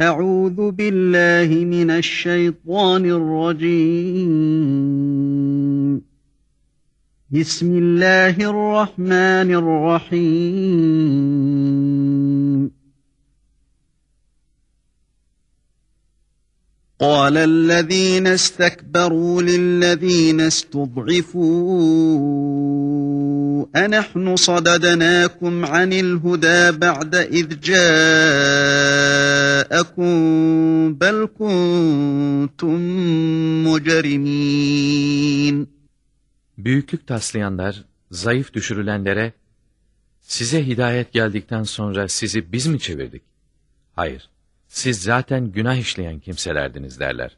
أعوذ بالله من الشيطان الرجيم. بسم الله الرحمن الرحيم. قال الذين استكبروا للذين استضعفوا أنحن صددناكم عن الهدى بعد إذ جاءكم بل كنتم مجرمين Büyüklük taslayanlar, zayıf düşürülenlere, size hidayet geldikten sonra sizi biz mi çevirdik? Hayır, siz zaten günah işleyen kimselerdiniz derler.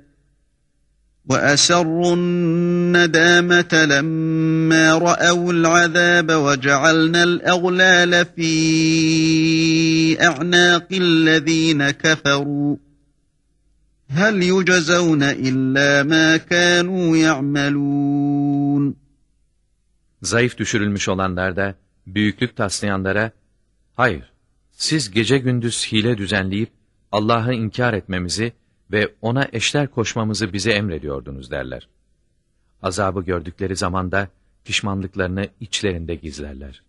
وأسروا الندامة لما رأوا العذاب وجعلنا الأغلال في أعناق الذين كفروا هل يجزون إلا ما كانوا يعملون Zayıf düşürülmüş olanlar da, büyüklük taslayanlara, hayır, siz gece gündüz hile düzenleyip, Allah'ı inkar etmemizi ve ona eşler koşmamızı bize emrediyordunuz derler. Azabı gördükleri zamanda pişmanlıklarını içlerinde gizlerler.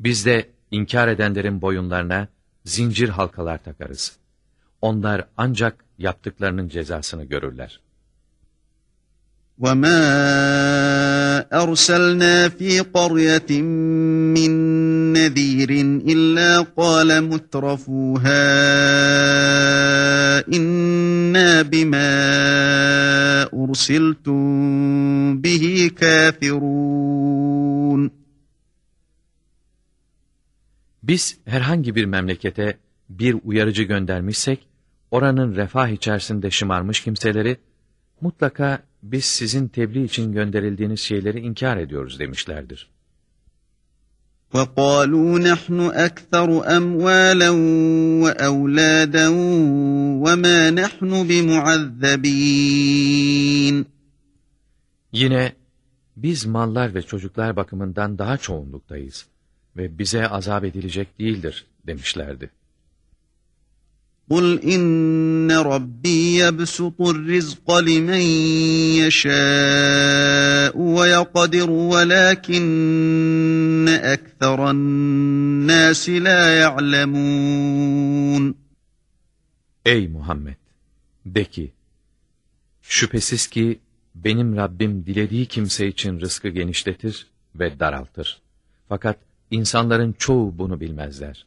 Biz de inkar edenlerin boyunlarına zincir halkalar takarız. Onlar ancak yaptıklarının cezasını görürler. وَمَا أَرْسَلْنَا فِي قَرْيَةٍ مِّن نَّذِيرٍ إِلَّا قَالَ مُتْرَفُوهَا إِنَّا بِمَا أُرْسِلْتُم بِهِ كَافِرُونَ Biz herhangi bir memlekete bir uyarıcı göndermişsek, oranın refah içerisinde şımarmış kimseleri, mutlaka biz sizin tebliğ için gönderildiğiniz şeyleri inkar ediyoruz demişlerdir. وَقَالُوا نَحْنُ أَكْثَرُ أَمْوَالًا وَأَوْلَادًا وَمَا نَحْنُ بِمُعَذَّبِينَ Yine biz mallar ve çocuklar bakımından daha çoğunluktayız ve bize azap edilecek değildir demişlerdi. قُلْ إِنَّ رَبِّي يَبْسُطُ الرِّزْقَ لِمَنْ يَشَاءُ وَيَقْدِرُ وَلَكِنَّ أَكْثَرَ النَّاسِ لَا يَعْلَمُونَ Ey Muhammed! De ki, şüphesiz ki benim Rabbim dilediği kimse için rızkı genişletir ve daraltır. Fakat insanların çoğu bunu bilmezler.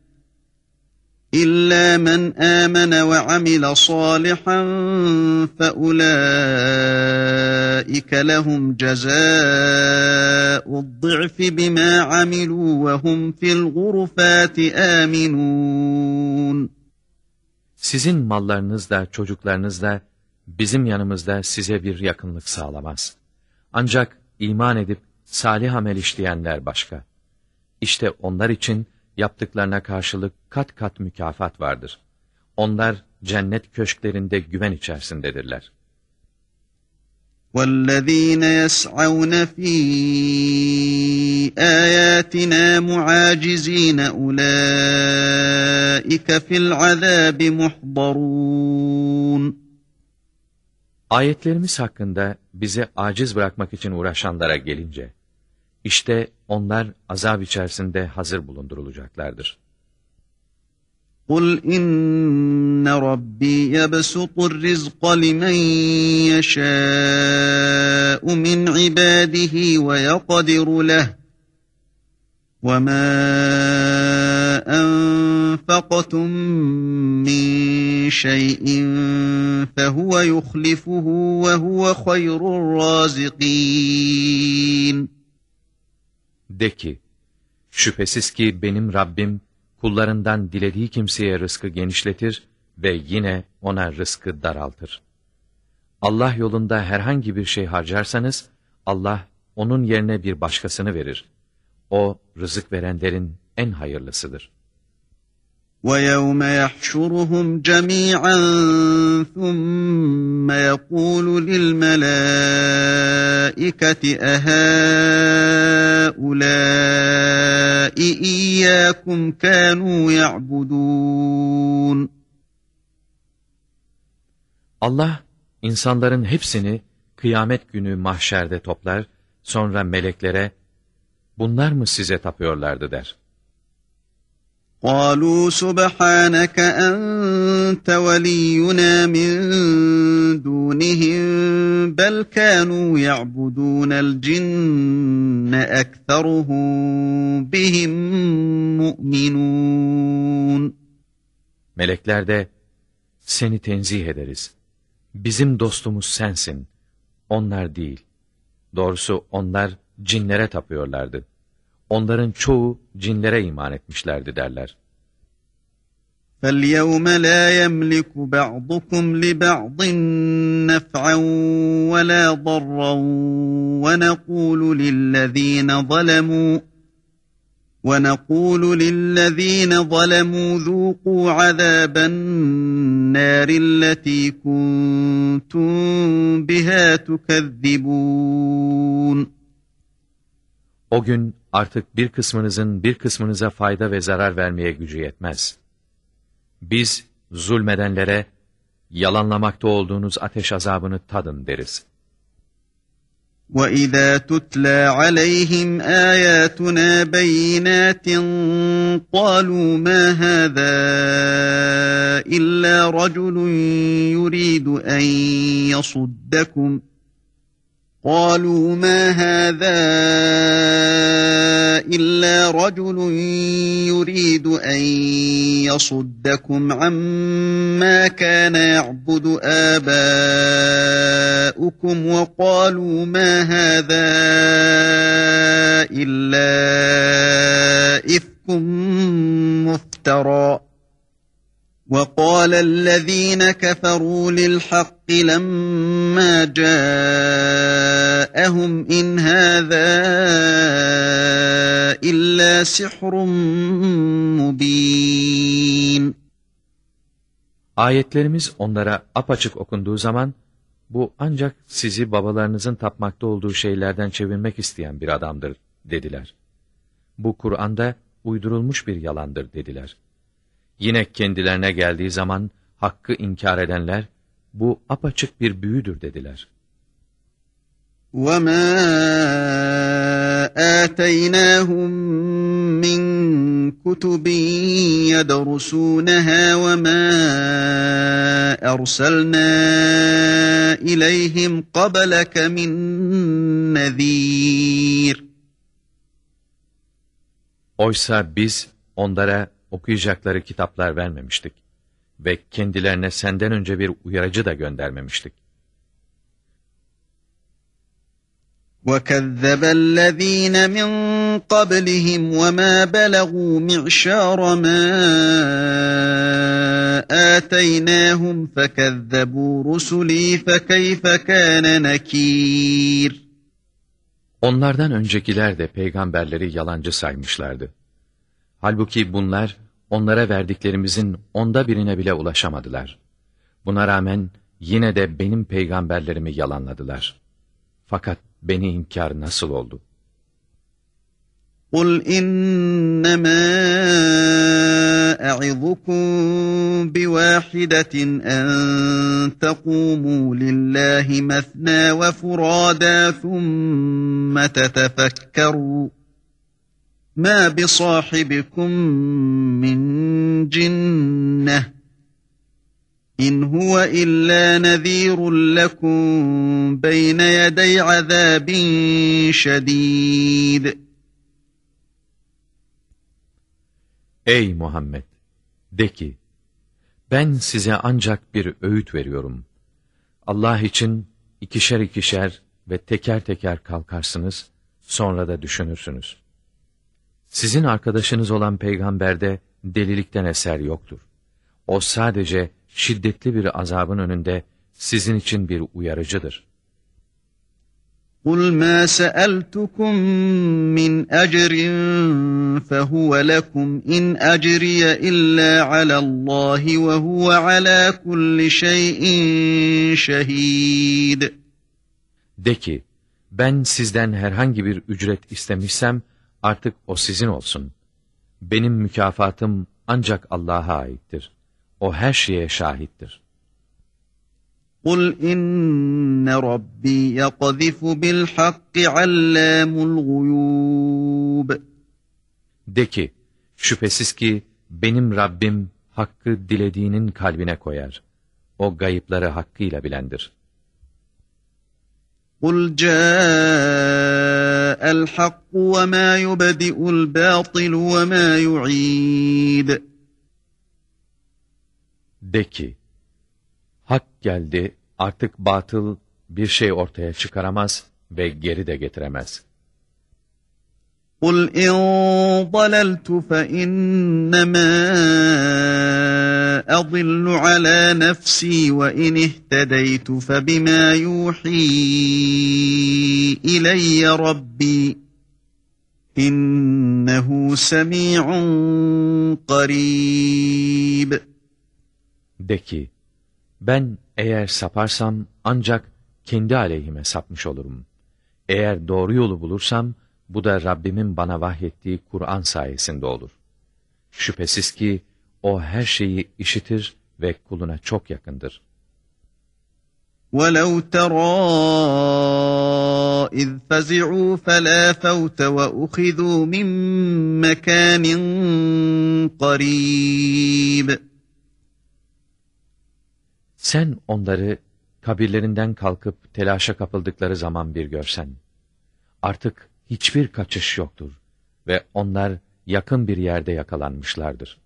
İlla men amene ve amile salihan fe ulaike lehum cezaa'u'd-dı'fi bima amilu ve hum fil gurfati aminun. Sizin mallarınızla, çocuklarınızla bizim yanımızda size bir yakınlık sağlamaz. Ancak iman edip salih amel işleyenler başka. İşte onlar için yaptıklarına karşılık kat kat mükafat vardır. Onlar cennet köşklerinde güven içerisindedirler. وَالَّذ۪ينَ يَسْعَوْنَ ف۪ي آيَاتِنَا مُعَاجِز۪ينَ اُولَٰئِكَ فِي الْعَذَابِ مُحْضَرُونَ Ayetlerimiz hakkında bize aciz bırakmak için uğraşanlara gelince, işte onlar azap içerisinde hazır bulundurulacaklardır. قُلْ اِنَّ رَبِّي يَبْسُطُ الرِّزْقَ لِمَنْ يَشَاءُ مِنْ عِبَادِهِ وَيَقْدِرُ لَهُ وَمَا أَنْفَقْتُمْ مِنْ شَيْءٍ فَهُوَ يُخْلِفُهُ وَهُوَ خَيْرُ الرَّازِقِينَ de ki, şüphesiz ki benim Rabbim kullarından dilediği kimseye rızkı genişletir ve yine ona rızkı daraltır. Allah yolunda herhangi bir şey harcarsanız, Allah onun yerine bir başkasını verir. O, rızık verenlerin en hayırlısıdır. وَيَوْمَ يَحْشُرُهُمْ جَمِيعًا ثُمَّ يَقُولُ لِلْمَلَائِكَةِ أَهَٰؤُلَاءِ إِيَّاكُمْ كَانُوا يَعْبُدُونَ Allah, insanların hepsini kıyamet günü mahşerde toplar, sonra meleklere, bunlar mı size tapıyorlardı der. قالوا سبحانك أنت ولينا من دونهم بل كانوا يعبدون الجن أكثرهم بهم مؤمنون Melekler de, seni tenzih ederiz. Bizim dostumuz sensin, onlar değil. Doğrusu onlar cinlere tapıyorlardı. Onların çoğu cinlere iman etmişlerdi derler. فَالْيَوْمَ لَا يَمْلِكُ بَعْضُكُمْ لِبَعْضٍ نَفْعًا وَلَا ضَرًّا وَنَقُولُ لِلَّذ۪ينَ ظَلَمُوا وَنَقُولُ لِلَّذ۪ينَ ظَلَمُوا ذُوقُوا عَذَابَ النَّارِ الَّتِي كُنْتُمْ بِهَا تُكَذِّبُونَ O gün artık bir kısmınızın bir kısmınıza fayda ve zarar vermeye gücü yetmez. Biz zulmedenlere yalanlamakta olduğunuz ateş azabını tadın deriz. وَإِذَا تُتْلَى عَلَيْهِمْ آيَاتُنَا بَيِّنَاتٍ قَالُوا مَا هَذَا إِلَّا رَجُلٌ يُرِيدُ أَنْ يَصُدَّكُمْ قالوا ما هذا إلا رجل يريد أن يصدكم عما كان يعبد آباؤكم وقالوا ما هذا إلا إفك مفترى. وقال الذين كفروا للحق لما جاءهم إن هذا إلا سحر مبين Ayetlerimiz onlara apaçık okunduğu zaman, bu ancak sizi babalarınızın tapmakta olduğu şeylerden çevirmek isteyen bir adamdır, dediler. Bu Kur'an'da uydurulmuş bir yalandır, dediler. Yine kendilerine geldiği zaman hakkı inkar edenler, bu apaçık bir büyüdür dediler. وَمَا آتَيْنَاهُمْ مِنْ كُتُبٍ يَدْرُسُونَهَا وَمَا أَرْسَلْنَا إِلَيْهِمْ قَبْلَكَ مِنْ نَذ۪يرٍ Oysa biz onlara okuyacakları kitaplar vermemiştik ve kendilerine senden önce bir uyarıcı da göndermemiştik. وَكَذَّبَ الَّذ۪ينَ مِنْ قَبْلِهِمْ وَمَا بَلَغُوا مِعْشَارَ مَا آتَيْنَاهُمْ فَكَذَّبُوا رُسُلِي فَكَيْفَ كَانَ نَك۪يرٌ Onlardan öncekiler de peygamberleri yalancı saymışlardı. Halbuki bunlar onlara verdiklerimizin onda birine bile ulaşamadılar. Buna rağmen yine de benim peygamberlerimi yalanladılar. Fakat beni inkar nasıl oldu? قُلْ إِنَّمَا أَعِظُكُمْ بِوَاحِدَةٍ أَن تَقُومُوا لِلَّهِ مَثْنَى وَفُرَادَى ثُمَّ تَتَفَكَّرُوا مَا بِصَاحِبِكُمْ مِنْ جِنَّةٍ İn huve illa nezirun lekum beyne yedey azabin şedid. Ey Muhammed! De ki, ben size ancak bir öğüt veriyorum. Allah için ikişer ikişer ve teker teker kalkarsınız, sonra da düşünürsünüz. Sizin arkadaşınız olan peygamberde delilikten eser yoktur. O sadece şiddetli bir azabın önünde sizin için bir uyarıcıdır. قُلْ مَا سَأَلْتُكُمْ مِنْ أَجْرٍ فَهُوَ لَكُمْ اِنْ أَجْرِيَ إِلَّا عَلَى اللّٰهِ وَهُوَ عَلَى كُلِّ شَيْءٍ شَهِيدٌ De ki, ben sizden herhangi bir ücret istemişsem, artık o sizin olsun. Benim mükafatım ancak Allah'a aittir. O her şeye şahittir. قُلْ اِنَّ رَبِّي يَقْذِفُ بِالْحَقِّ عَلَّامُ الْغُيُوبِ De ki, şüphesiz ki benim Rabbim hakkı dilediğinin kalbine koyar. O gayıpları hakkıyla bilendir. قُلْ جَاءَ الْحَقُّ وَمَا يُبَدِئُ الْبَاطِلُ وَمَا يُعِيدُ De ki, hak geldi, artık batıl bir şey ortaya çıkaramaz ve geri de getiremez. قُلْ اِنْ ضَلَلْتُ فَاِنَّمَا أَضِلُّ عَلَى نَفْسِي وَاِنْ اِهْتَدَيْتُ فَبِمَا يُوحِي إِلَيَّ رَبِّي اِنَّهُ سَمِيعٌ قَرِيبٌ De ki, ben eğer saparsam ancak kendi aleyhime sapmış olurum. Eğer doğru yolu bulursam, bu da Rabbimin bana vahyettiği Kur'an sayesinde olur. Şüphesiz ki o her şeyi işitir ve kuluna çok yakındır. وَلَوْ تَرَى إِذْ فَزِعُوا فَلَا فَوْتَ وَأُخِذُوا مِنْ مَكَانٍ قَرِيبٍ Sen onları kabirlerinden kalkıp telaşa kapıldıkları zaman bir görsen. Artık hiçbir kaçış yoktur ve onlar yakın bir yerde yakalanmışlardır.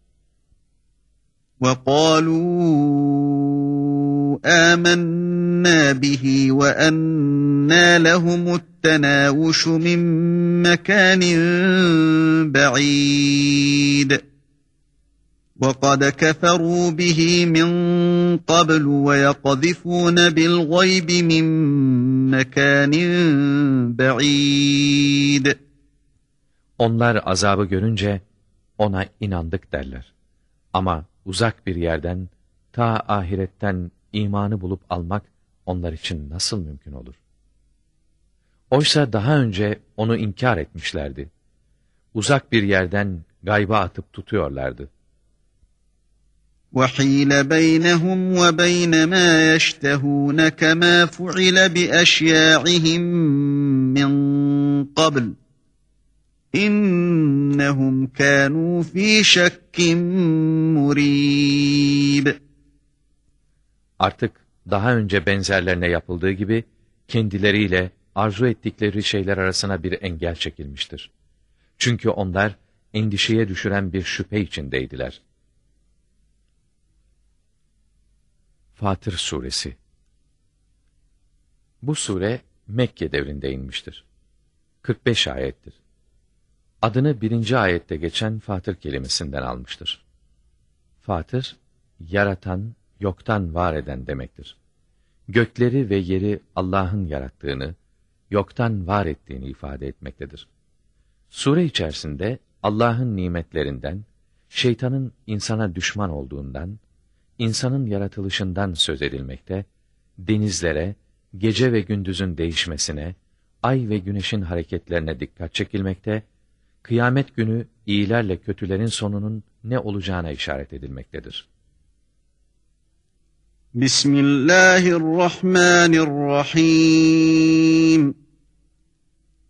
وَقَالُوا آمَنَّا بِهِ وَأَنَّا لَهُمُ التَّنَاوُشُ مِنْ مَكَانٍ بَعِيدٍ وَقَدْ كَفَرُوا بِهِ مِنْ قَبْلُ وَيَقْذِفُونَ بِالْغَيْبِ مِنْ مَكَانٍ بَعِيدٍ Onlar azabı görünce ona inandık derler. Ama uzak bir yerden, ta ahiretten imanı bulup almak onlar için nasıl mümkün olur? Oysa daha önce onu inkar etmişlerdi. Uzak bir yerden gayba atıp tutuyorlardı. وَحِيلَ بَيْنَهُمْ وَبَيْنَ مَا يَشْتَهُونَ كَمَا فُعِلَ بِأَشْيَاعِهِمْ مِنْ قَبْلِ İnnehum kânû fî şekkim murîb. Artık daha önce benzerlerine yapıldığı gibi kendileriyle arzu ettikleri şeyler arasına bir engel çekilmiştir. Çünkü onlar endişeye düşüren bir şüphe içindeydiler. Fatır Suresi Bu sure Mekke devrinde inmiştir. 45 ayettir. Adını birinci ayette geçen Fatır kelimesinden almıştır. Fatır, yaratan, yoktan var eden demektir. Gökleri ve yeri Allah'ın yarattığını, yoktan var ettiğini ifade etmektedir. Sure içerisinde Allah'ın nimetlerinden, şeytanın insana düşman olduğundan, insanın yaratılışından söz edilmekte, denizlere, gece ve gündüzün değişmesine, ay ve güneşin hareketlerine dikkat çekilmekte, kıyamet günü iyilerle kötülerin sonunun ne olacağına işaret edilmektedir. Bismillahirrahmanirrahim.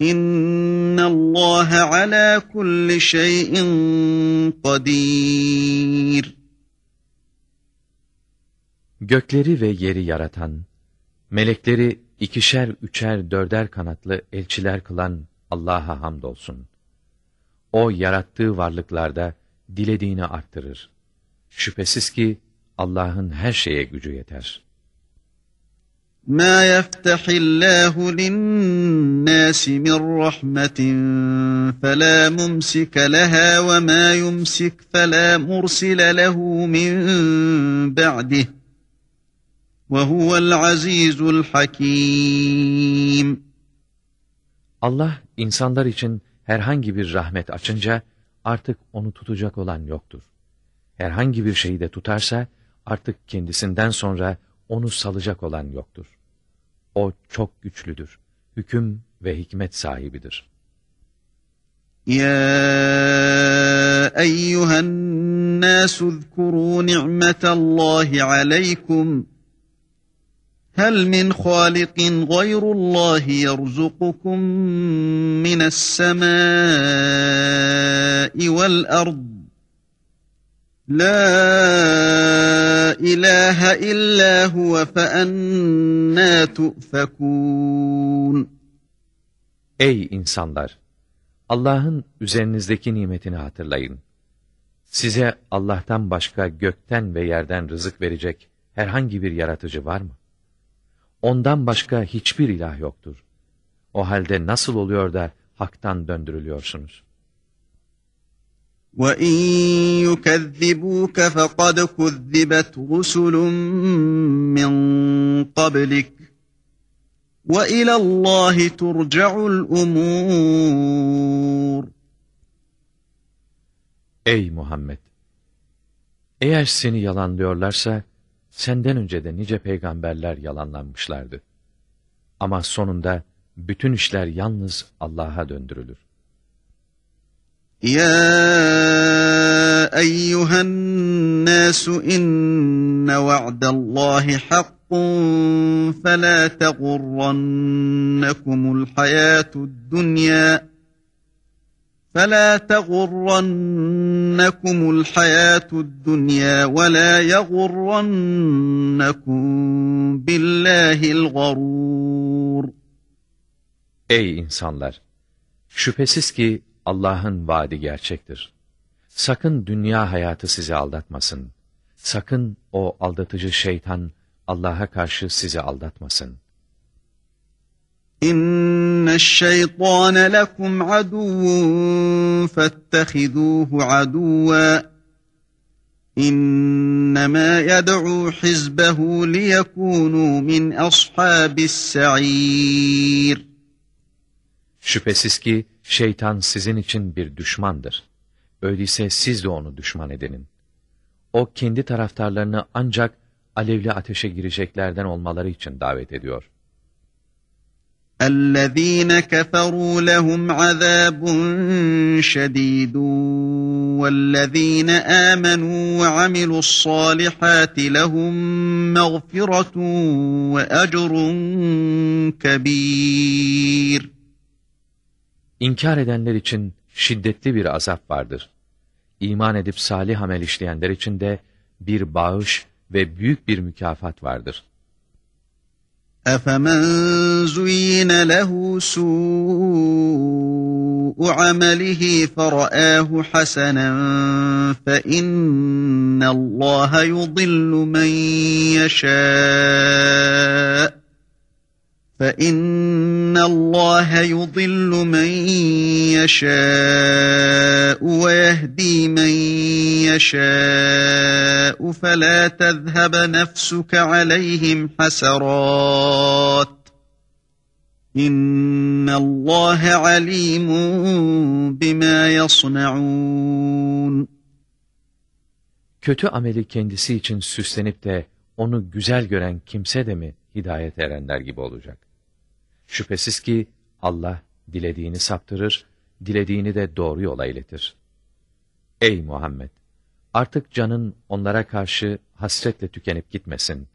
İnna Allah ala kulli şeyin kadir. Gökleri ve yeri yaratan, melekleri ikişer, üçer, dörder kanatlı elçiler kılan Allah'a hamdolsun. O yarattığı varlıklarda dilediğini arttırır. Şüphesiz ki Allah'ın her şeye gücü yeter.'' ما يفتح الله للناس من رحمة فلا ممسك لها وما يمسك فلا مرسل له من بعده وهو العزيز الحكيم Allah insanlar için herhangi bir rahmet açınca artık onu tutacak olan yoktur. Herhangi bir şeyi de tutarsa artık kendisinden sonra onu salacak olan yoktur. O çok güçlüdür. Hüküm ve hikmet sahibidir. Ya eyyühen nâsü zkurû ni'metallâhi aleykum. Hel min halikin gayrullahi yerzukukum minessemâi vel ardı. La ilahe illa huve fe enna tu'fekûn. Ey insanlar! Allah'ın üzerinizdeki nimetini hatırlayın. Size Allah'tan başka gökten ve yerden rızık verecek herhangi bir yaratıcı var mı? Ondan başka hiçbir ilah yoktur. O halde nasıl oluyor da haktan döndürülüyorsunuz? وَاِنْ يُكَذِّبُوكَ فَقَدْ كُذِّبَتْ رُسُلٌ مِّن قَبْلِكَ وَاِلَى اللّٰهِ تُرْجَعُ الْاُمُورِ Ey Muhammed! Eğer seni yalanlıyorlarsa, senden önce de nice peygamberler yalanlanmışlardı. Ama sonunda bütün işler yalnız Allah'a döndürülür. يا أيها الناس إن وعد الله حق فلا تغرنكم الحياة الدنيا فلا تغرنكم الحياة الدنيا ولا يغرنكم بالله الغرور Ey insanlar! Şüphesiz ki Allah'ın vaadi gerçektir. Sakın dünya hayatı sizi aldatmasın. Sakın o aldatıcı şeytan Allah'a karşı sizi aldatmasın. İnneşşeytâne lekum aduvun fettehidûhu aduvâ. İnnemâ yed'û hizbehu liyekûnû min ashabis sa'îr. Şüphesiz ki şeytan sizin için bir düşmandır. Öyleyse siz de onu düşman edinin. O kendi taraftarlarını ancak alevli ateşe gireceklerden olmaları için davet ediyor. الذين كفروا لهم عذاب شديد والذين آمنوا وعملوا الصالحات لهم مغفرة وأجر كبير İnkar edenler için şiddetli bir azap vardır. İman edip salih amel işleyenler için de bir bağış ve büyük bir mükafat vardır. أفمن زين له سوء عمله فرآه حسنا فإن الله يضل من يشاء فإن الله يضل من يشاء ويهدي من يشاء فلا تذهب نفسك عليهم حسرات إن الله عليم بما يصنعون Kötü ameli kendisi için süslenip de onu güzel gören kimse de mi hidayet erenler gibi olacak? Şüphesiz ki Allah dilediğini saptırır, dilediğini de doğru yola iletir. Ey Muhammed! Artık canın onlara karşı hasretle tükenip gitmesin.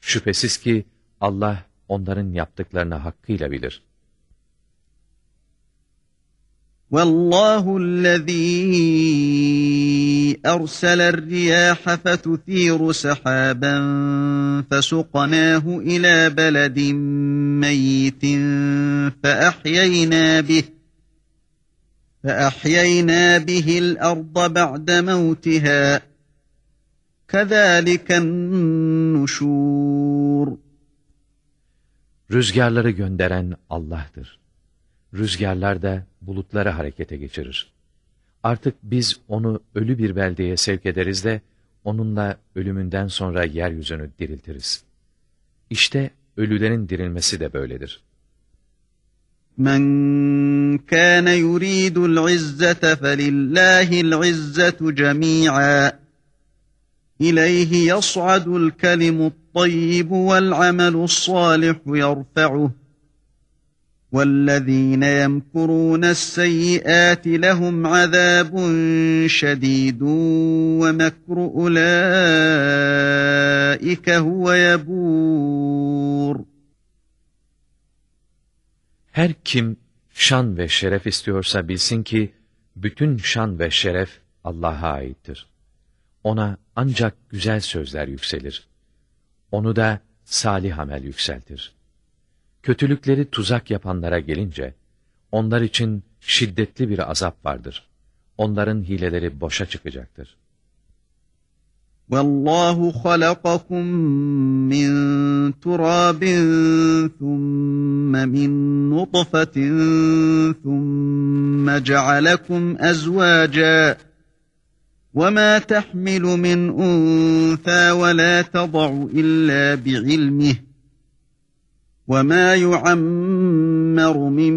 Şüphesiz ki Allah onların yaptıklarını hakkıyla bilir. والله الذي أرسل الرياح فتثير سحابا فسقناه إلى بلد ميت فأحيينا به فأحيينا به الأرض بعد موتها كذلك النشور Rüzgarları gönderen Allah'tır. rüzgarlar da bulutları harekete geçirir. Artık biz onu ölü bir beldeye sevk ederiz de, onunla ölümünden sonra yeryüzünü diriltiriz. İşte ölülerin dirilmesi de böyledir. Men kana yuridul izzete felillahil izzetu cemi'a. İleyhi yas'adul kelimut tayyibu vel amelus salihu yerfe'uhu. والذين يمكرون السيئات لهم عذاب شديد ومكر أولئك هو يبور Her kim şan ve şeref istiyorsa bilsin ki, bütün şan ve şeref Allah'a aittir. Ona ancak güzel sözler yükselir. Onu da salih amel yükseltir. Kötülükleri tuzak yapanlara gelince, onlar için şiddetli bir azap vardır. Onların hileleri boşa çıkacaktır. والله خلقكم من تراب ثم من نطفة ثم جعلكم أزواجا وما تحمل من أنثى ولا تضع إلا بعلمه وما يعمر من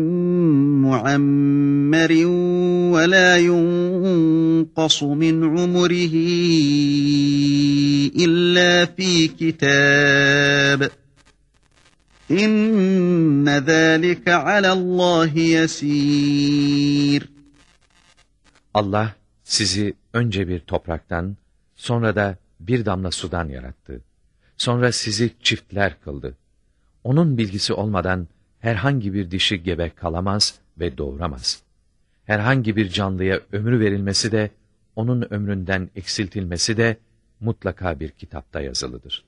معمر ولا ينقص من عمره إلا في كتاب إن ذلك على الله يسير Allah sizi önce bir topraktan, sonra da bir damla sudan yarattı. Sonra sizi çiftler kıldı. Onun bilgisi olmadan herhangi bir dişi gebe kalamaz ve doğuramaz. Herhangi bir canlıya ömrü verilmesi de, onun ömründen eksiltilmesi de mutlaka bir kitapta yazılıdır.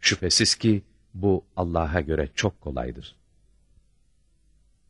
Şüphesiz ki bu Allah'a göre çok kolaydır.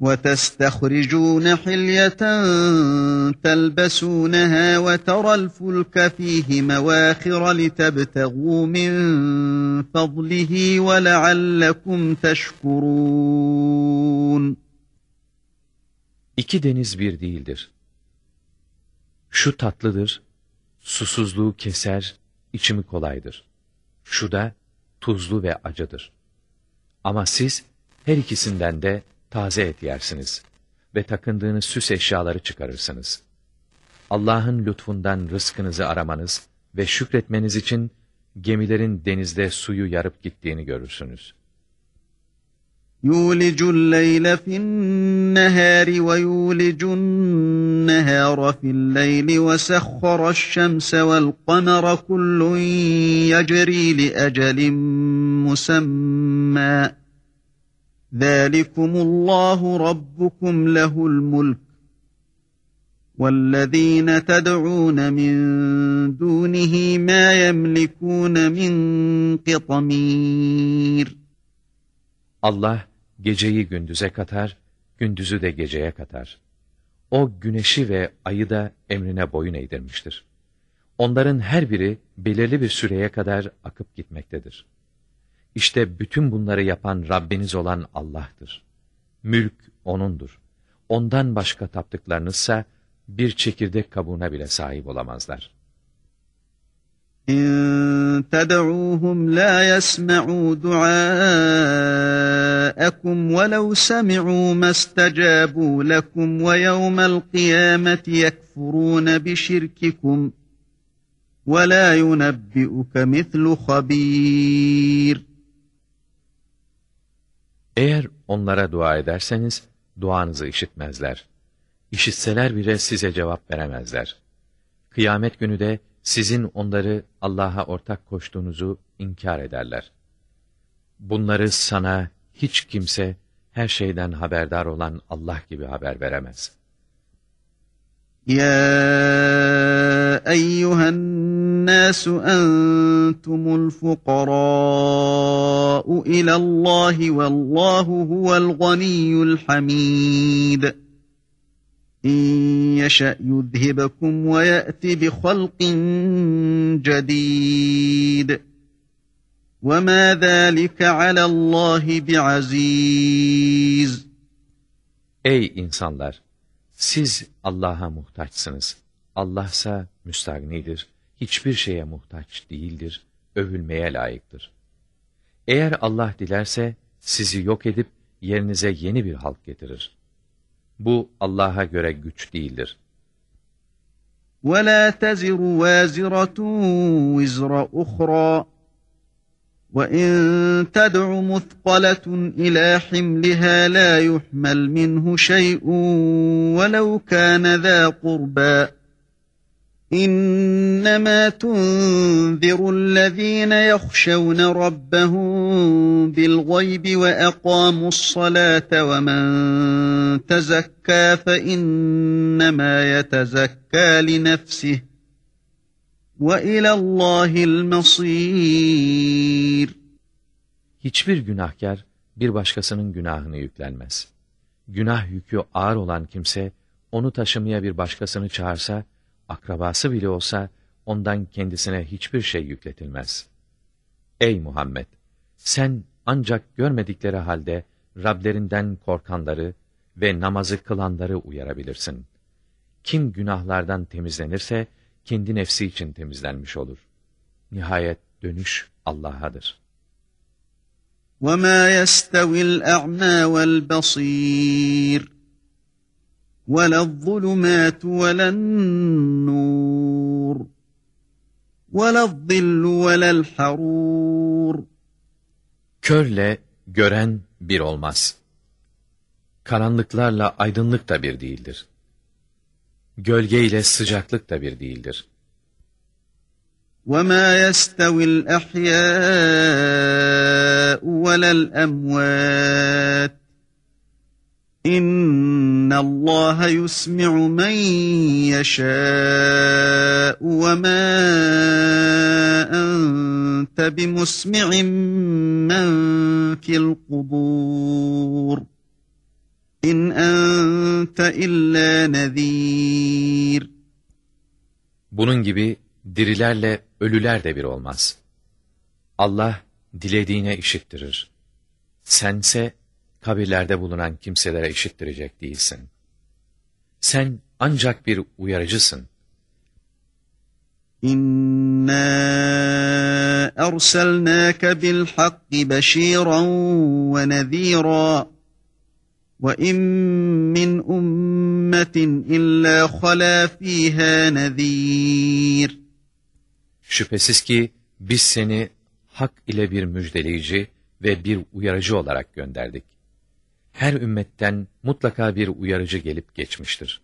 وتستخرجون حلية تلبسونها وترى الفلك فيه مواخر لتبتغوا من فضله ولعلكم تشكرون İki deniz bir değildir. Şu tatlıdır, susuzluğu keser, içimi kolaydır. Şu da tuzlu ve acıdır. Ama siz her ikisinden de taze et yersiniz ve takındığınız süs eşyaları çıkarırsınız. Allah'ın lütfundan rızkınızı aramanız ve şükretmeniz için gemilerin denizde suyu yarıp gittiğini görürsünüz. يولج الليل في النهار ويولج النهار في الليل وسخر الشمس والقمر كل يجري لأجل مسمى ذلكم الله ربكم له الملك والذين تدعون من دونه ما يملكون من قطمير Allah geceyi gündüze katar, gündüzü de geceye katar. O güneşi ve ayı da emrine boyun eğdirmiştir. Onların her biri belirli bir süreye kadar akıp gitmektedir. İşte bütün bunları yapan Rabbiniz olan Allah'tır. Mülk O'nundur. Ondan başka taptıklarınızsa bir çekirdek kabuğuna bile sahip olamazlar. إن تدعوهم لا يسمعوا دعاءكم ولو سمعوا ما استجابوا لكم ويوم القيامة يكفرون بشرككم ولا ينبئك مثل خبير eğer onlara dua ederseniz, duanızı işitmezler. İşitseler bile size cevap veremezler. Kıyamet günü de sizin onları Allah'a ortak koştuğunuzu inkar ederler. Bunları sana hiç kimse her şeyden haberdar olan Allah gibi haber veremez. Ya eyyühen الناس أنتم الفقراء إلى الله والله هو الغني الحميد إن يشأ يذهبكم ويأت بخلق جديد وما ذلك على الله بعزيز Ey insanlar! Siz Allah'a muhtaçsınız. Allah ise müstagnidir. Hiçbir şeye muhtaç değildir. Övülmeye layıktır. Eğer Allah dilerse sizi yok edip yerinize yeni bir halk getirir. Bu Allah'a göre güç değildir. ولا تزر وازرة وزر أخرى وإن تدع مثقلة إلى حملها لا يحمل منه شيء ولو كان ذا İnnemâ tunzirullezîne yahşevne rabbehum bilgaybi ve ekâmussalâte ve men tezekkâ fe innemâ yetezekkâ li nefsih ve ilallâhil mesîr. Hiçbir günahkar bir başkasının günahını yüklenmez. Günah yükü ağır olan kimse onu taşımaya bir başkasını çağırsa, akrabası bile olsa ondan kendisine hiçbir şey yükletilmez. Ey Muhammed! Sen ancak görmedikleri halde Rablerinden korkanları ve namazı kılanları uyarabilirsin. Kim günahlardan temizlenirse, kendi nefsi için temizlenmiş olur. Nihayet dönüş Allah'adır. وَمَا يَسْتَوِي الْأَعْمَى وَالْبَصِيرُ وَلَا الظُّلُمَاتُ وَلَا النُّورُ وَلَا الظِّلُّ وَلَا الْحَرُورُ Körle gören bir olmaz. Karanlıklarla aydınlık da bir değildir. Gölge ile sıcaklık da bir değildir. وَمَا يَسْتَوِي الْأَحْيَاءُ وَلَا الْأَمْوَاتُ İnna Allah yusmi'u men yeşâ'u ve mâ ente bimusmi'in men fil kubur. İn ente illa nezîr. Bunun gibi dirilerle ölüler de bir olmaz. Allah dilediğine işittirir. Sense kabirlerde bulunan kimselere işittirecek değilsin. Sen ancak bir uyarıcısın. İnna erselnâke bil hakki beşîran ve nezîrâ ve in min ummetin illa halâ fîhâ nezîr. Şüphesiz ki biz seni hak ile bir müjdeleyici ve bir uyarıcı olarak gönderdik Her ümmetten mutlaka bir uyarıcı gelip geçmiştir.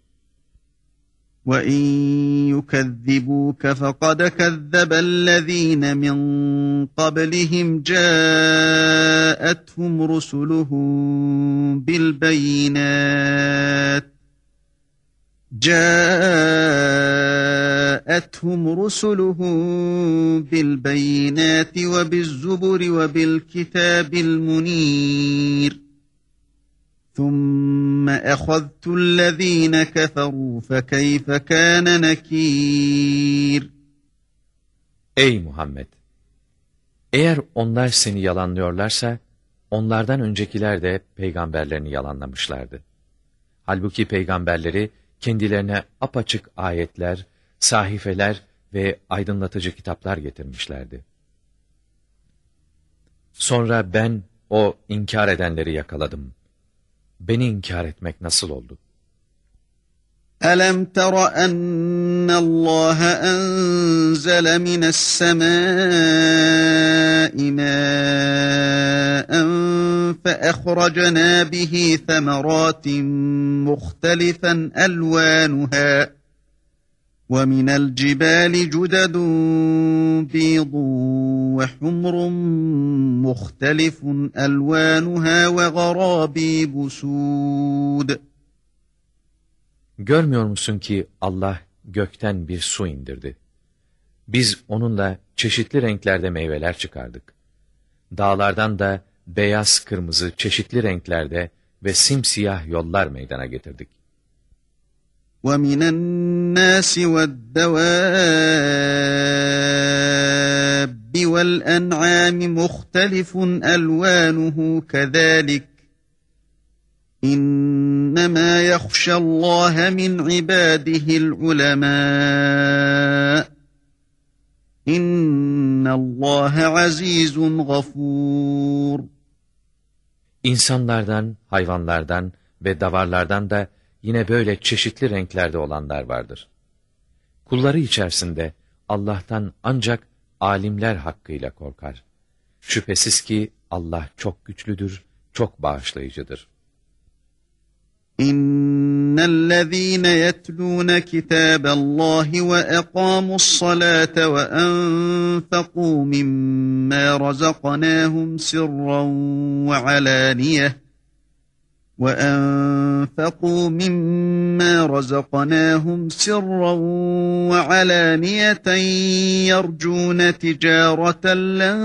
وَاِنْ يُكَذِّبُوكَ فَقَدْ كَذَّبَ الَّذ۪ينَ مِنْ قَبْلِهِمْ جَاءَتْهُمْ رُسُلُهُمْ بِالْبَيِّنَاتِ جاءتهم رسلهم بالبينات وبالزبر وبالكتاب المنير ثُمَّ اَخَذْتُ الَّذ۪ينَ كَفَرُوا فَكَيْفَ كَانَ نَك۪يرٌ Ey Muhammed! Eğer onlar seni yalanlıyorlarsa, onlardan öncekiler de peygamberlerini yalanlamışlardı. Halbuki peygamberleri kendilerine apaçık ayetler, sahifeler ve aydınlatıcı kitaplar getirmişlerdi. Sonra ben o inkar edenleri yakaladım. Beni inkar etmek nasıl oldu? أَلَمْ تَرَ أَنَّ اللّٰهَ أَنْزَلَ مِنَ السَّمَاءِ مَاءً فَأَخْرَجْنَا بِهِ ثَمَرَاتٍ مُخْتَلِفًا أَلْوَانُهَا وَمِنَ الْجِبَالِ جُدَدٌ بِيضٌ وَحُمْرٌ مُخْتَلِفٌ أَلْوَانُهَا وَغَرَابِيبُ سُودٌ Görmüyor musun ki Allah gökten bir su indirdi. Biz onunla çeşitli renklerde meyveler çıkardık. Dağlardan da beyaz kırmızı çeşitli renklerde ve simsiyah yollar meydana getirdik. ومن الناس والدواب والأنعام مختلف ألوانه كذلك إنما يخشى الله من عباده العلماء İnna Allah azizun gafur. İnsanlardan, hayvanlardan ve davarlardan da yine böyle çeşitli renklerde olanlar vardır. Kulları içerisinde Allah'tan ancak alimler hakkıyla korkar. Şüphesiz ki Allah çok güçlüdür, çok bağışlayıcıdır. إن الذين يتلون كتاب الله وأقاموا الصلاة وأنفقوا مما رزقناهم سرا وعلانية وأنفقوا مما رزقناهم سرا وعلانية يرجون تجارة لن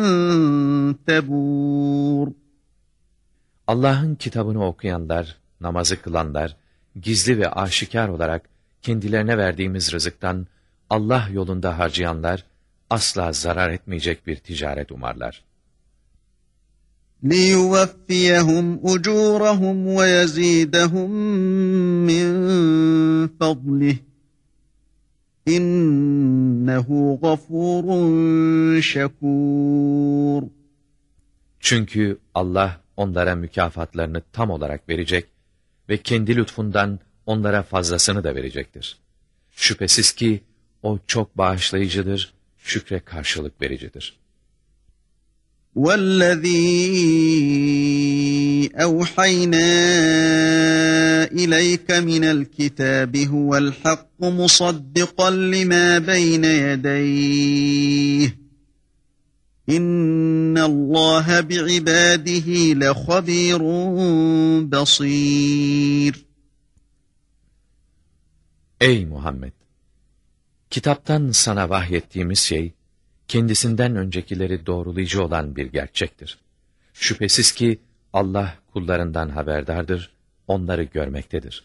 تبور Allah'ın kitabını okuyanlar namazı kılanlar, gizli ve aşikar olarak kendilerine verdiğimiz rızıktan Allah yolunda harcayanlar, asla zarar etmeyecek bir ticaret umarlar. لِيُوَفِّيَهُمْ أُجُورَهُمْ وَيَزِيدَهُمْ مِنْ فَضْلِهِ İnnehu gafurun şekur. Çünkü Allah onlara mükafatlarını tam olarak verecek ve kendi lütfundan onlara fazlasını da verecektir. Şüphesiz ki o çok bağışlayıcıdır, şükre karşılık vericidir. والذي أوحينا إليك من الكتاب هو الحق مصدقا لما بين يديه. إن الله بعباده لخبير بصير. أي محمد كتابتان سنة vahyettiğimiz şey kendisinden öncekileri doğrulayıcı olan bir gerçektir. Şüphesiz ki Allah kullarından haberdardır, onları görmektedir.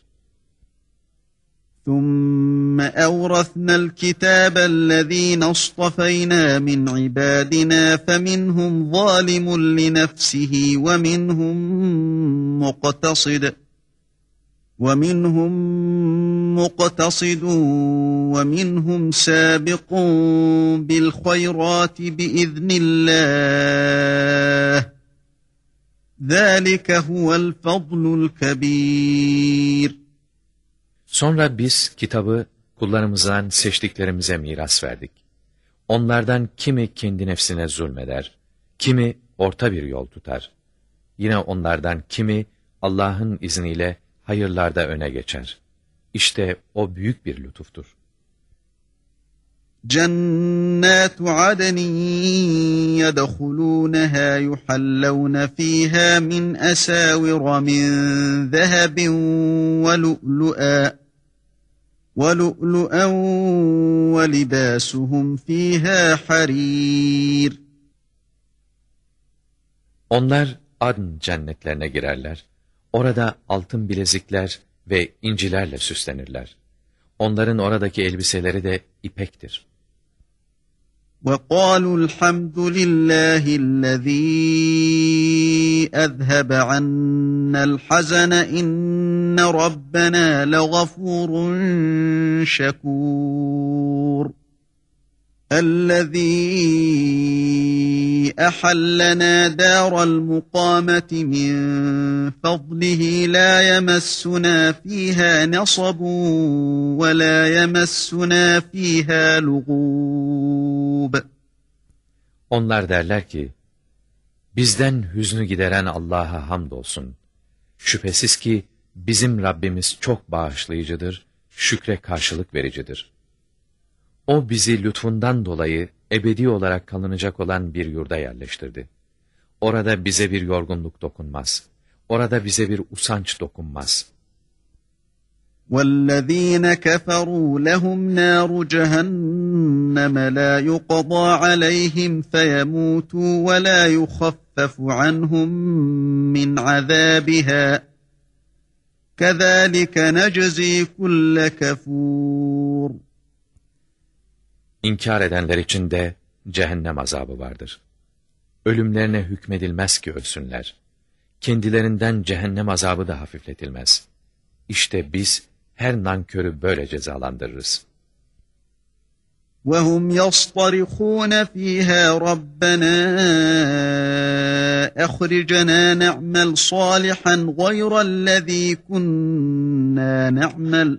ثم أورثنا الكتاب الذين اصطفينا من عبادنا فمنهم ظالم لنفسه ومنهم مقتصد ومنهم مقتصد ومنهم سابق بالخيرات بإذن الله ذلك هو الفضل الكبير Sonra biz kitabı kullarımızdan seçtiklerimize miras verdik. Onlardan kimi kendi nefsine zulmeder, kimi orta bir yol tutar. Yine onlardan kimi Allah'ın izniyle hayırlarda öne geçer. İşte o büyük bir lütuftur. جنات عدن يدخلونها يحلون فيها من أساور من ذهب ولؤلؤا وَلُؤْلُؤًا وَلِبَاسُهُمْ ف۪يهَا حَر۪يرٌ Onlar adn cennetlerine girerler. Orada altın bilezikler ve incilerle süslenirler. Onların oradaki elbiseleri de ipektir. وَقَالُوا الْحَمْدُ لِلَّهِ الَّذ۪ي اَذْهَبَ عَنَّا الْحَزَنَ اِنَّ رَبَّنَا لَغَفُورٌ شَكُورٌ الذي أحلنا دار المقامة من فضله لا يمسنا فيها نصب ولا يمسنا فيها لغوب Onlar derler ki, bizden hüznü gideren Allah'a hamdolsun. Şüphesiz ki bizim Rabbimiz çok bağışlayıcıdır, şükre karşılık vericidir. O bizi lütfundan dolayı ebedi olarak kalınacak olan bir yurda yerleştirdi. Orada bize bir yorgunluk dokunmaz. Orada bize bir usanç dokunmaz. وَالَّذ۪ينَ كَفَرُوا لَهُمْ نَارُ جَهَنَّمَ لَا يُقَضَى عَلَيْهِمْ فَيَمُوتُوا وَلَا يُخَفَّفُ عَنْهُمْ مِنْ عَذَابِهَا كَذَٰلِكَ نَجْزِي كُلَّ كَفُورٍ İnkar edenler için de cehennem azabı vardır. Ölümlerine hükmedilmez ki ölsünler. Kendilerinden cehennem azabı da hafifletilmez. İşte biz her nankörü böyle cezalandırırız. وَهُمْ يَصْطَرِخُونَ ف۪يهَا رَبَّنَا اَخْرِجَنَا نَعْمَلْ صَالِحًا غَيْرَ الَّذ۪ي كُنَّا نَعْمَلْ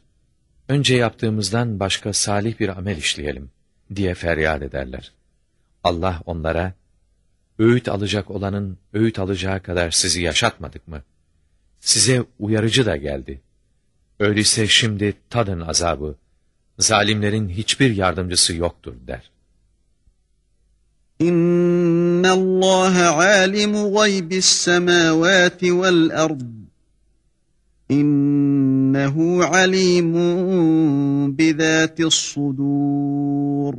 Önce yaptığımızdan başka salih bir amel işleyelim, diye feryat ederler. Allah onlara, öğüt alacak olanın öğüt alacağı kadar sizi yaşatmadık mı? Size uyarıcı da geldi. Öyleyse şimdi tadın azabı, zalimlerin hiçbir yardımcısı yoktur der. İnna Allah alimu gaybis semavati vel ard. İnnehu alimun bizâtis sudur.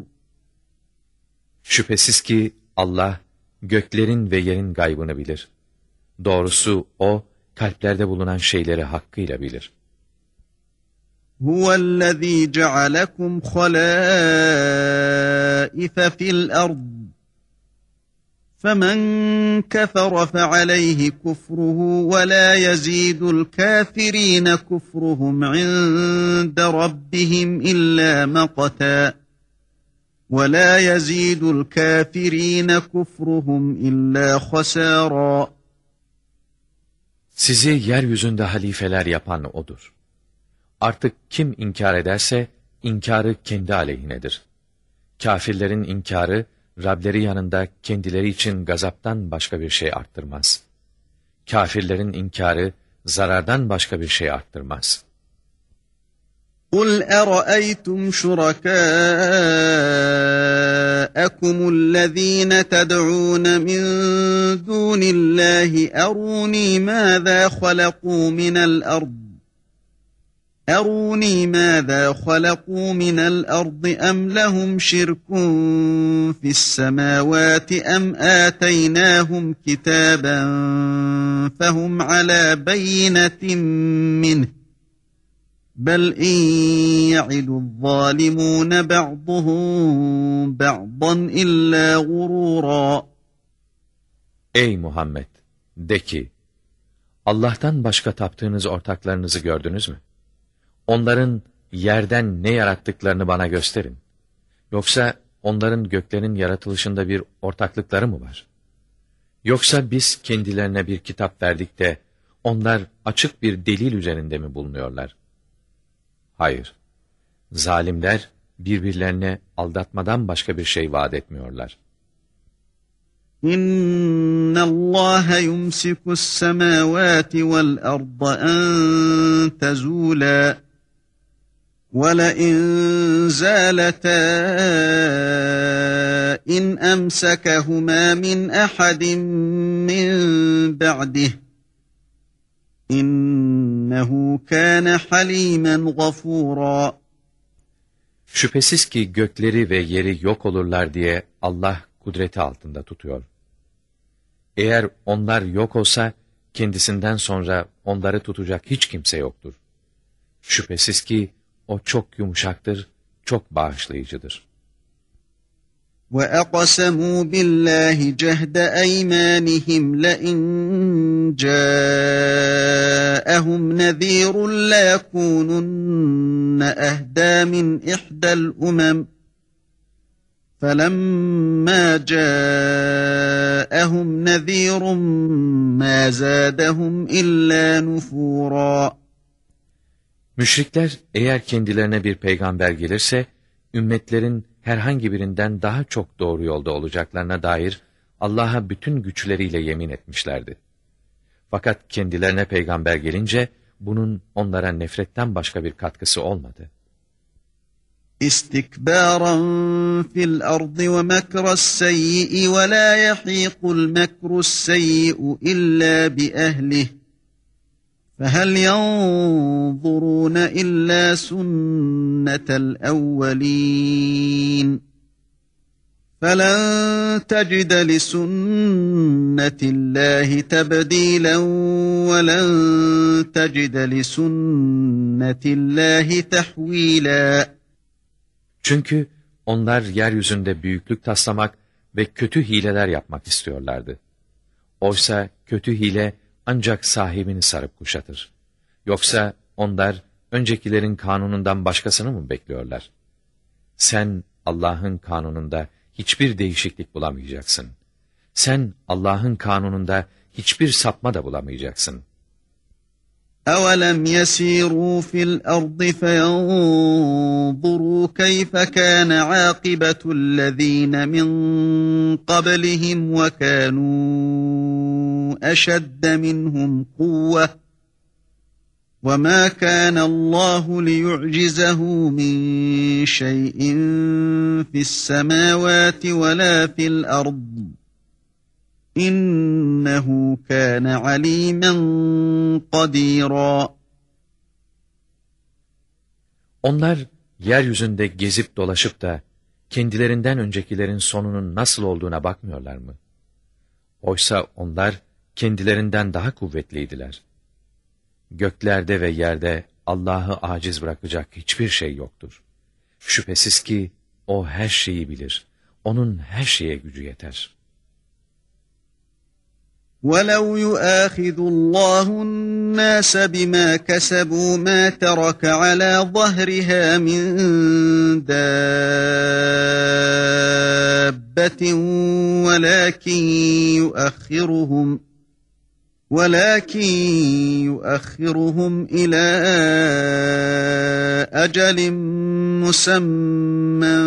Şüphesiz ki Allah göklerin ve yerin gaybını bilir. Doğrusu O kalplerde bulunan şeyleri hakkıyla bilir. Huvellezî cealekum halâife fil ard فمن كفر فعليه كفره ولا يزيد الكافرين كفرهم عند ربهم إلا مقتا ولا يزيد الكافرين كفرهم إلا خسارا Sizi yeryüzünde halifeler yapan O'dur. Artık kim inkar ederse, inkarı kendi aleyhinedir. Kafirlerin inkarı, Rableri yanında kendileri için gazaptan başka bir şey arttırmaz. Kafirlerin inkarı, zarardan başka bir şey arttırmaz. قُلْ أَرَأَيْتُمْ شُرَكَاءَكُمُ الَّذ۪ينَ تَدْعُونَ مِنْ دُونِ اللّٰهِ أَرُونِي مَاذَا خَلَقُوا مِنَ الْأَرْضِ Eruni mâzâ halakû minel ardı em lehum şirkun fissemâvâti em âteynâhum kitâben fehum alâ beyinetin minh. Bel in ya'idu zâlimûne ba'duhum ba'dan illâ gurûrâ. Ey Muhammed! De ki, Allah'tan başka taptığınız ortaklarınızı gördünüz mü? onların yerden ne yarattıklarını bana gösterin. Yoksa onların göklerin yaratılışında bir ortaklıkları mı var? Yoksa biz kendilerine bir kitap verdik de onlar açık bir delil üzerinde mi bulunuyorlar? Hayır. Zalimler birbirlerine aldatmadan başka bir şey vaat etmiyorlar. İnna Allah yumsiku's semawati vel arda en tezula ولئن زالتا إن أمسكهما من أحد من بعده إنه كان حليما غفورا Şüphesiz ki gökleri ve yeri yok olurlar diye Allah kudreti altında tutuyor. Eğer onlar yok olsa, kendisinden sonra onları tutacak hiç kimse yoktur. Şüphesiz ki o çok yumuşaktır, çok bağışlayıcıdır. وَأَقْسَمُوا بِاللّٰهِ جَهْدَ اَيْمَانِهِمْ لَاِنْ جَاءَهُمْ نَذ۪يرٌ لَيَكُونُنَّ اَهْدَى مِنْ اِحْدَى الْأُمَمِ فَلَمَّا جَاءَهُمْ نَذ۪يرٌ مَا زَادَهُمْ اِلَّا نُفُورًا Müşrikler eğer kendilerine bir peygamber gelirse, ümmetlerin herhangi birinden daha çok doğru yolda olacaklarına dair Allah'a bütün güçleriyle yemin etmişlerdi. Fakat kendilerine peygamber gelince bunun onlara nefretten başka bir katkısı olmadı. İstikbâran fil ardı ve mekras seyyi'i ve la yahîkul mekrus seyyi'u illa bi ehlih. فهل ينظرون إلا سنة الأولين فلن تجد لسنة الله تبديلا ولن تجد لسنة الله تحويلا Çünkü onlar yeryüzünde büyüklük taslamak ve kötü hileler yapmak istiyorlardı. Oysa kötü hile ancak sahibini sarıp kuşatır. Yoksa onlar öncekilerin kanunundan başkasını mı bekliyorlar? Sen Allah'ın kanununda hiçbir değişiklik bulamayacaksın. Sen Allah'ın kanununda hiçbir sapma da bulamayacaksın. أَوَلَمْ يَسِيرُوا فِي الْأَرْضِ فَيَنْظُرُوا كَيْفَ كَانَ عَاقِبَةُ الَّذ۪ينَ مِنْ قَبْلِهِمْ وَكَانُوا أشد منهم قوة وما كان الله ليعجزه من شيء في السماوات ولا في الأرض إنه كان عليما قديرا Onlar yeryüzünde gezip dolaşıp da kendilerinden öncekilerin sonunun nasıl olduğuna bakmıyorlar mı? Oysa onlar kendilerinden daha kuvvetliydiler. Göklerde ve yerde Allah'ı aciz bırakacak hiçbir şey yoktur. Şüphesiz ki O her şeyi bilir. Onun her şeye gücü yeter. وَلَوْ يُؤَاخِذُ اللّٰهُ النَّاسَ بِمَا كَسَبُوا مَا تَرَكَ عَلَى ظَهْرِهَا مِنْ دَابَّةٍ وَلَكِنْ يُؤَخِّرُهُمْ ولكن يؤخرهم إلى أجل مسمى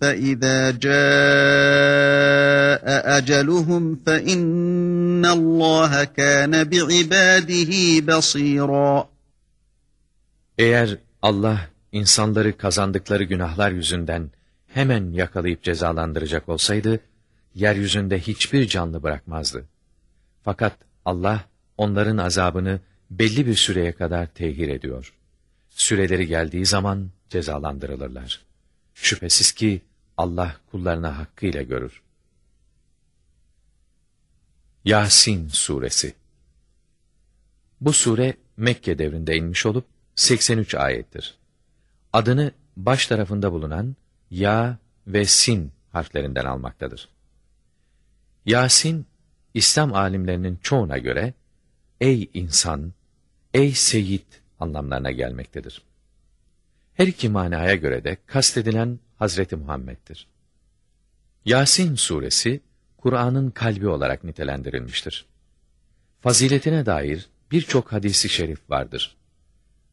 فإذا جاء أجلهم فإن الله كان بعباده بصيرا Eğer Allah insanları kazandıkları günahlar yüzünden hemen yakalayıp cezalandıracak olsaydı, yeryüzünde hiçbir canlı bırakmazdı. Fakat Allah onların azabını belli bir süreye kadar tehir ediyor. Süreleri geldiği zaman cezalandırılırlar. Şüphesiz ki Allah kullarına hakkıyla görür. Yasin Suresi Bu sure Mekke devrinde inmiş olup 83 ayettir. Adını baş tarafında bulunan Ya ve Sin harflerinden almaktadır. Yasin İslam alimlerinin çoğuna göre ey insan, ey seyit anlamlarına gelmektedir. Her iki manaya göre de kastedilen Hazreti Muhammed'dir. Yasin suresi Kur'an'ın kalbi olarak nitelendirilmiştir. Faziletine dair birçok hadisi şerif vardır.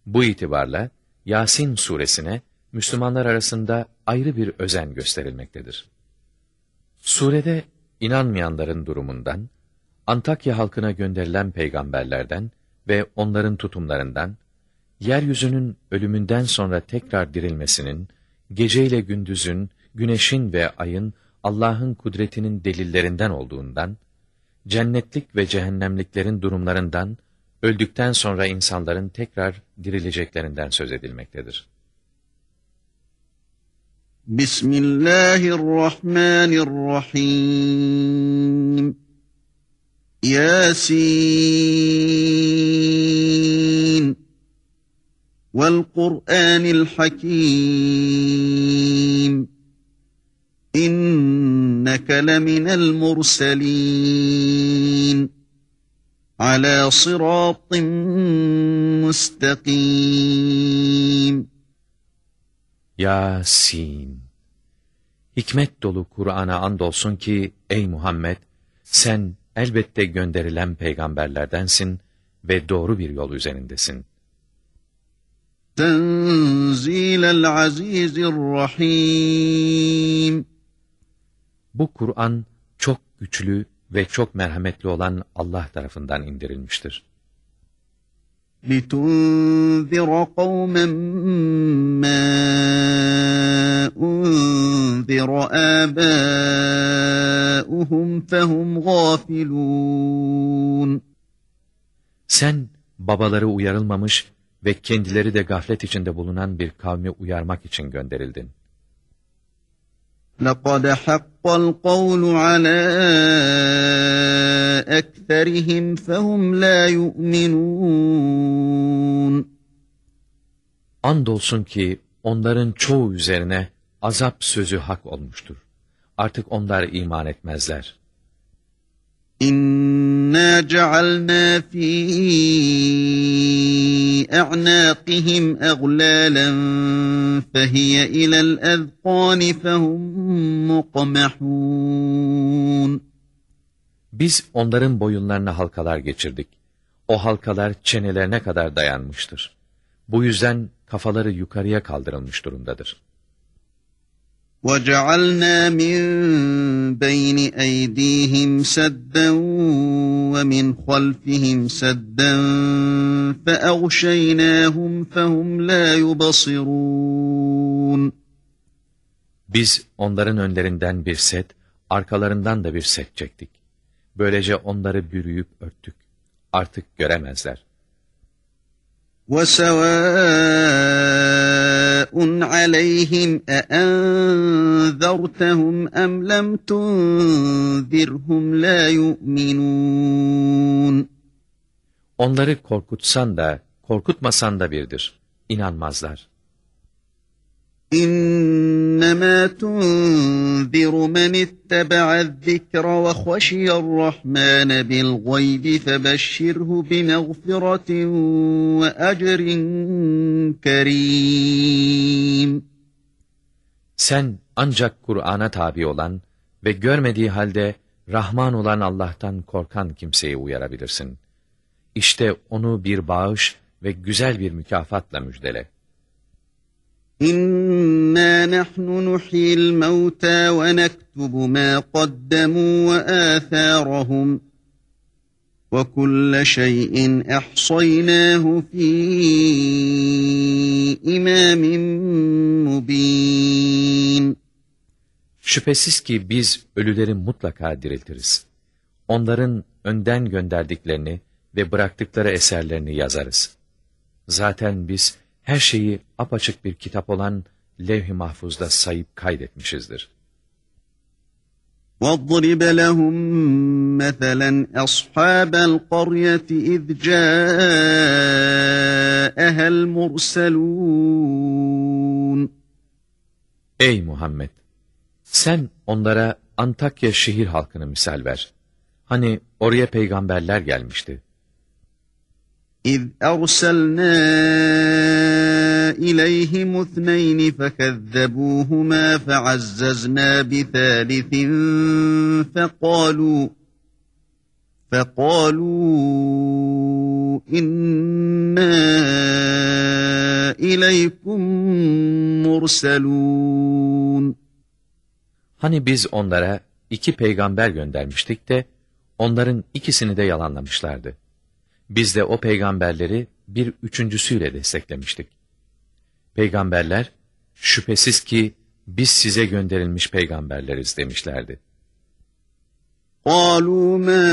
Bu itibarla Yasin suresine Müslümanlar arasında ayrı bir özen gösterilmektedir. Surede inanmayanların durumundan, Antakya halkına gönderilen peygamberlerden ve onların tutumlarından, yeryüzünün ölümünden sonra tekrar dirilmesinin, geceyle gündüzün, güneşin ve ayın Allah'ın kudretinin delillerinden olduğundan, cennetlik ve cehennemliklerin durumlarından, öldükten sonra insanların tekrar dirileceklerinden söz edilmektedir. Bismillahirrahmanirrahim ياسين والقرآن الحكيم إنك لمن المرسلين على صراط مستقيم Yasin. Hikmet dolu Kur'an'a andolsun ki ey Muhammed sen elbette gönderilen peygamberlerdensin ve doğru bir yol üzerindesin. Tenzilel azizir rahim. Bu Kur'an çok güçlü ve çok merhametli olan Allah tarafından indirilmiştir. لتنذر قوما ما أنذر آباؤهم فهم غافلون Sen babaları uyarılmamış ve kendileri de gaflet içinde bulunan bir kavmi uyarmak için gönderildin. لقد حق القول على أكثرهم فهم لا يؤمنون Andolsun ki onların çoğu üzerine azap sözü hak olmuştur. Artık onlar iman etmezler. İnna cealna fi a'naqihim aglalan fehiye ilel ezkani fehum muqmahun. Biz onların boyunlarına halkalar geçirdik. O halkalar çenelerine kadar dayanmıştır. Bu yüzden kafaları yukarıya kaldırılmış durumdadır. وجعلنا من بين أيديهم سدا ومن خلفهم سدا فأغشيناهم فهم لا يبصرون Biz onların önlerinden bir set, arkalarından da bir set çektik. Böylece onları bürüyüp örttük. Artık göremezler. وسواء عليهم أأنذرتهم أم لم تنذرهم لا يؤمنون Onları korkutsan da, korkutmasan da birdir. İnanmazlar. İnnemâ tunziru men itteba'e zikra ve haşiyerrahmâne bil gaybi febeşşirhu bi mağfiratin ve ecrin kerîm. Sen ancak Kur'an'a tabi olan ve görmediği halde Rahman olan Allah'tan korkan kimseyi uyarabilirsin. İşte onu bir bağış ve güzel bir mükafatla müjdele. İnna nahnu nuhyil mevta ve nektubu ma qaddemu ve atharahum ve kulle şeyin ehsaynâhu fî imâmin mubîn. Şüphesiz ki biz ölüleri mutlaka diriltiriz. Onların önden gönderdiklerini ve bıraktıkları eserlerini yazarız. Zaten biz her şeyi apaçık bir kitap olan levh-i mahfuzda sayıp kaydetmişizdir. وَاضْرِبْ لَهُمْ مَثَلًا أَصْحَابَ الْقَرْيَةِ اِذْ جَاءَهَا الْمُرْسَلُونَ Ey Muhammed! Sen onlara Antakya şehir halkını misal ver. Hani oraya peygamberler gelmişti. إذ أرسلنا إليهم اثنين فكذبوهما فعززنا بثالث فقالوا فقالوا إنا إليكم مرسلون Hani biz onlara iki peygamber göndermiştik de onların ikisini de yalanlamışlardı. Biz de o peygamberleri bir üçüncüsüyle desteklemiştik. Peygamberler, şüphesiz ki biz size gönderilmiş peygamberleriz demişlerdi. قالوا ما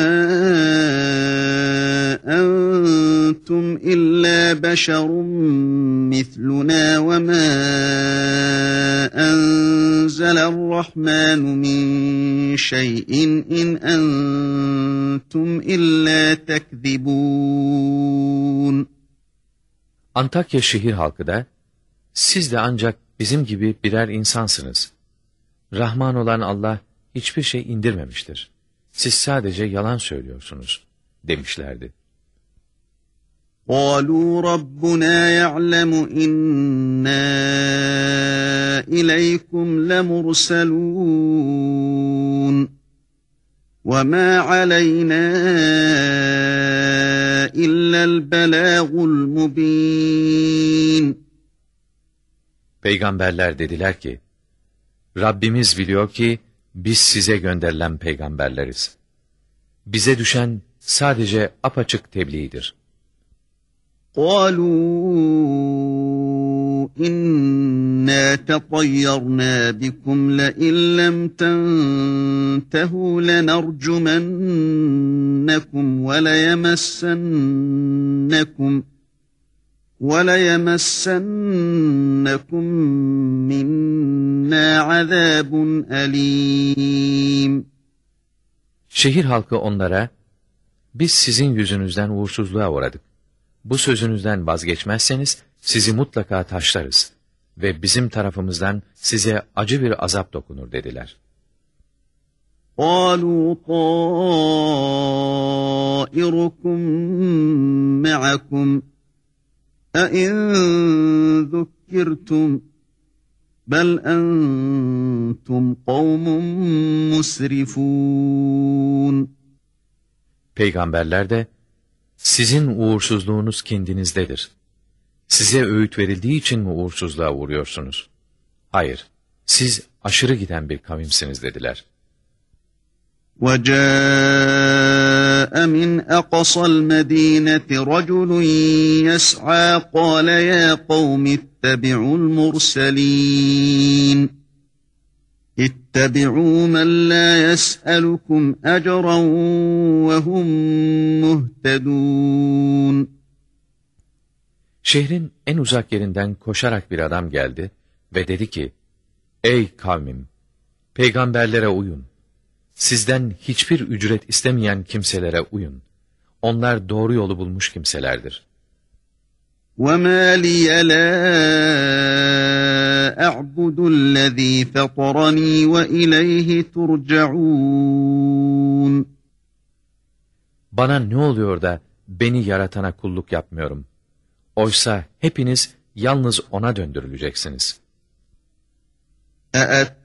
أنتم إلا بشر مثلنا وما أنزل الرحمن من شيء إن أنتم إلا تكذبون Antakya şehir halkı da, siz de ancak bizim gibi birer insansınız. Rahman olan Allah hiçbir şey indirmemiştir. Siz sadece yalan söylüyorsunuz, demişlerdi. قالوا ربنا يعلم إنا إليكم لمرسلون وما علينا إلا البلاغ المبين Peygamberler dediler ki, Rabbimiz biliyor ki, biz size gönderilen peygamberleriz. Bize düşen sadece apaçık tebliğdir. قالوا إنا تطيرنا بكم لئن لم تنتهوا لنرجمنكم وليمسنكم وَلَيَمَسَّنَّكُمْ مِنَّا عَذَابٌ أَلِيمٌ Şehir halkı onlara, biz sizin yüzünüzden uğursuzluğa uğradık. Bu sözünüzden vazgeçmezseniz sizi mutlaka taşlarız ve bizim tarafımızdan size acı bir azap dokunur dediler. قَالُوا طَائِرُكُمْ مَعَكُمْ اَاِنْ ذُكِّرْتُمْ Bel entum kavmun musrifun. Peygamberler de sizin uğursuzluğunuz kendinizdedir. Size öğüt verildiği için mi uğursuzluğa uğruyorsunuz? Hayır, siz aşırı giden bir kavimsiniz dediler. وَجَاءَ مِنْ أَقْصَى الْمَدِينَةِ رَجُلٌ يَسْعَى قَالَ يَا قَوْمِ اتَّبِعُوا الْمُرْسَلِينَ اتَّبِعُوا مَنْ لَا يَسْأَلُكُمْ أَجْرًا وَهُمْ مُهْتَدُونَ Şehrin en uzak yerinden koşarak bir adam geldi ve dedi ki, Ey kavmim! Peygamberlere uyun. Sizden hiçbir ücret istemeyen kimselere uyun. Onlar doğru yolu bulmuş kimselerdir. وَمَا لِيَ لَا أَعْبُدُ الَّذ۪ي فَطَرَن۪ي وَإِلَيْهِ تُرْجَعُونَ Bana ne oluyor da beni yaratana kulluk yapmıyorum? Oysa hepiniz yalnız O'na döndürüleceksiniz.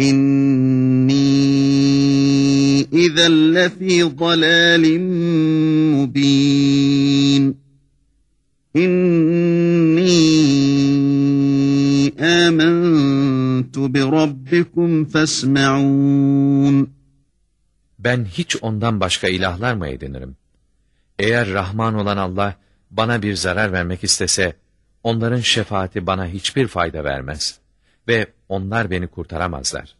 İnni izen lefî dalâlim mubîn. İnni âmentu bi rabbikum fesme'ûn. Ben hiç ondan başka ilahlar mı edinirim? Eğer Rahman olan Allah bana bir zarar vermek istese, onların şefaati bana hiçbir fayda vermez ve onlar beni kurtaramazlar.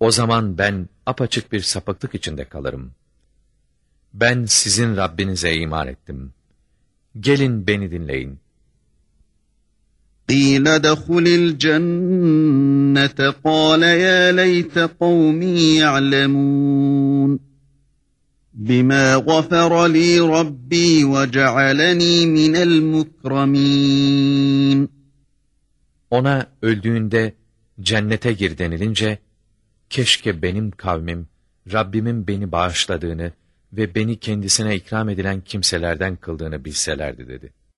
O zaman ben apaçık bir sapıklık içinde kalırım. Ben sizin Rabbinize iman ettim. Gelin beni dinleyin. قِيلَ دَخُلِ الْجَنَّةَ قَالَ يَا لَيْتَ قَوْمِي يَعْلَمُونَ بِمَا غَفَرَ لِي رَبِّي وَجَعَلَنِي مِنَ الْمُكْرَمِينَ ona öldüğünde cennete gir denilince, keşke benim kavmim, Rabbimin beni bağışladığını ve beni kendisine ikram edilen kimselerden kıldığını bilselerdi dedi.